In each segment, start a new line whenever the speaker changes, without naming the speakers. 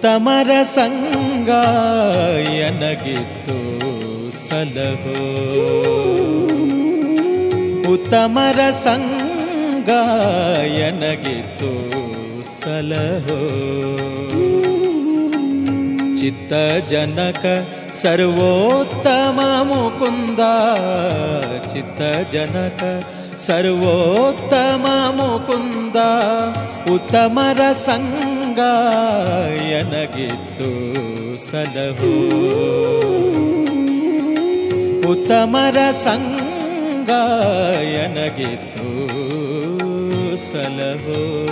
ಉತ್ತಮರ ಸಂಗ ಎನಗಿತ್ತು ಸಲಹೋ. ಉತ್ತಮರ ಸಂಗ ಎನಗಿತ್ತು ಸಲಹೋ. ಚಿತ್ತ ಜನಕ ಸರ್ವೋತ್ತಮ ಮುಕುಂದ. ಚಿತ್ತ ಜನಕ ಸರ್ವೋತ್ತಮ ಮುಕುಂದ. ಉತ್ತಮರ ಸಂಗ ಎನಗಿತ್ತು ಸಲಹೋ. ಉತ್ತಮರ ಸಂಗಾಯನಗಿತ್ತು ಸಲಹೋ.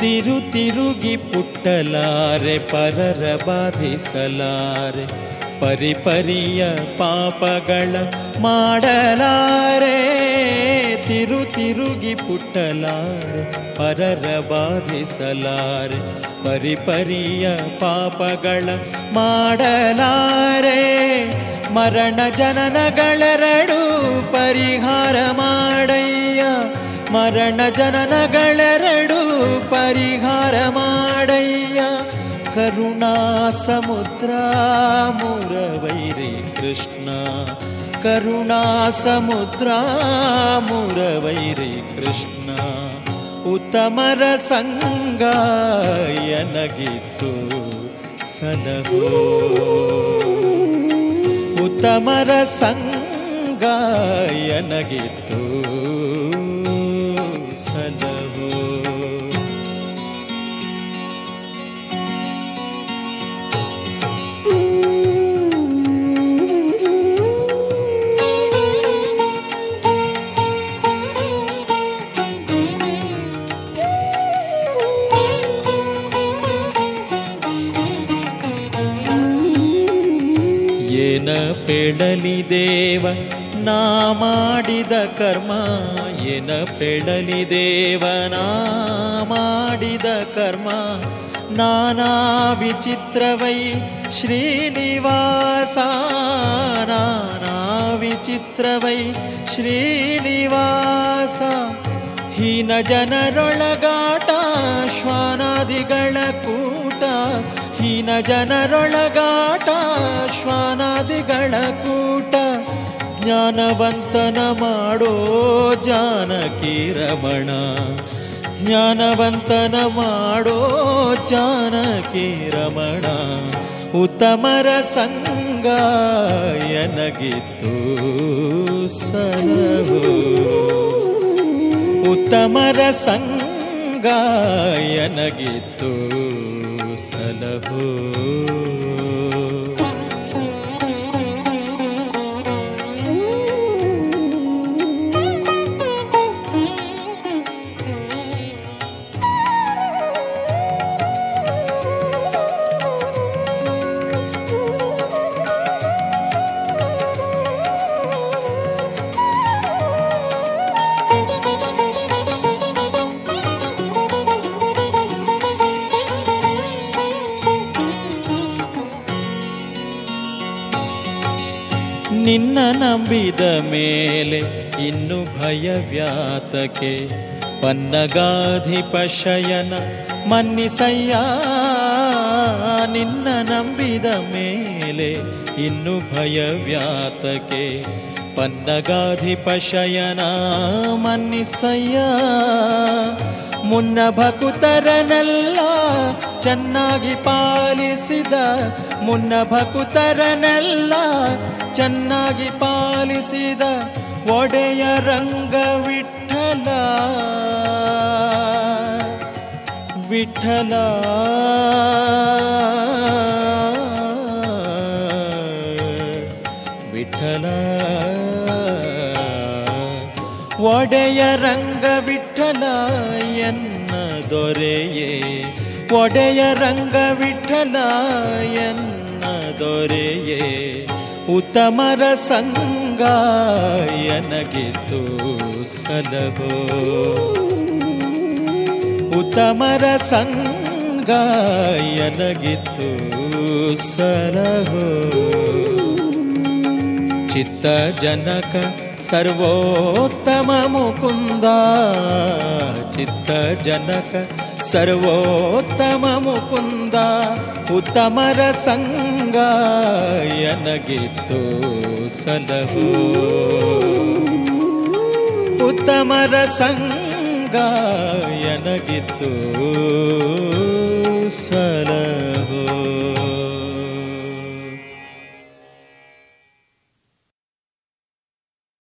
ತಿರು ತಿರುಗಿ ಪುಟ್ಟಲಾರೆ, ಪರರ ಬಾಧಿಸಲಾರೆ ಪರಿಪರಿಯ ಪಾಪಗಳ ಮಾಡಲಾರೆ. ತಿರು ತಿರುಗಿ ಪುಟ್ಟಲಾರೆ, ಪರರ ಬಾಧಿಸಲಾರೆ ಪರಿಪರಿಯ ಪಾಪಗಳ ಮಾಡಲಾರೆ. ಮರಣ ಜನನಗಳೆರಡು ಪರಿಹಾರ ಮಾಡಯ್ಯ. ಮರಣ ಜನನಗಳೆರಡು ಪರಿಹಾರ ಮಾಡಯ್ಯ. ಕರುಣಾ ಸಮುದ್ರ ಮುರವೈರಿ ಕೃಷ್ಣ. ಕರುಣಾ ಸಮುದ್ರ ಮುರವೈರಿ ಕೃಷ್ಣ. ಉತ್ತಮರ ಸಂಗ ಎನಗಿತ್ತು ಸಲಹೋ. ಉತ್ತಮರ ಸಂಗ ಎನಗಿತ್ತು ಏನ ಪೆಡಲಿ ದೇವ, ನಾ ಮಾಡಿದ ಕರ್ಮ ಏನ ಪೆಡಲಿ ದೇವ, ನಾ ಮಾಡಿದ ಕರ್ಮ ನಾನಾ ವಿಚಿತ್ರವೈ ಶ್ರೀನಿವಾಸ, ನಾನಾ ವಿಚಿತ್ರವೈ ಶ್ರೀನಿವಾಸ. ಹೀನ ಜನರೊಳಗಾಟ ಶ್ವಾನಾದಿಗಳ ಕೂಟ ಹೀನ ಜನರೊಳಗಾಟ, ಶ್ವಾನಾದಿಗಳ ಕೂಟ, ಜ್ಞಾನವಂತನ ಮಾಡೋ ಜಾನಕಿ ರಮಣ. ಜ್ಞಾನವಂತನ ಮಾಡೋ ಜಾನಕಿ ರಮಣ. ಉತ್ತಮರ ಸಂಗ ಎನಗಿತ್ತು ಸಲಹೋ ಉತ್ತಮರ ಸಂಗ ಎನಗಿತ್ತು ಸಲಹೋ ನಿನ್ನ ನಂಬಿದ ಮೇಲೆ ಇನ್ನು ಭಯವ್ಯಾತಕೆ ಪನ್ನಗಾಧಿಪಶಯನ ಮನ್ನಿಸಯ್ಯ. ನಿನ್ನ ನಂಬಿದ ಮೇಲೆ ಇನ್ನು ಭಯವ್ಯಾತಕೆ ಪನ್ನಗಾಧಿಪಶಯನ ಮನ್ನಿಸಯ್ಯ. ಮುನ್ನ ಭಕುತರನೆಲ್ಲ ಚೆನ್ನಾಗಿ ಪಾಲಿಸಿದ ಮುನ್ನ ಭಕುತರನೆಲ್ಲ ಚೆನ್ನಾಗಿ ಪಾಲಿಸಿದ ಒಡೆಯ ರಂಗ ವಿಠಲ ವಿಠಲ. ಒಡೆಯ ರಂಗ ವಿಠಲ ಎನ್ನ ದೊರೆಯೇ? ಒಡೆಯ ರಂಗ ವಿಠಲ ಎನ್ನ ದೊರೆಯೇ? ಉತ್ತಮರ ಸಂಗ ಎನಗಿತು ಸಲಹು? ಉತ್ತಮರ ಸಂಗ ಎನಗಿತು ಸಲಹೋ? ಚಿತ್ತ ಜನಕ ಜನಕ ಸರ್ವೋತ್ತಮ ಮುಕುಂದ ಉತ್ತಮರ ಸಂಗ ಎನಗಿತ್ತು ಸಲಹೋ. ಉತ್ತಮರ ಸಂಗ ಎನಗಿತ್ತು ಸಲ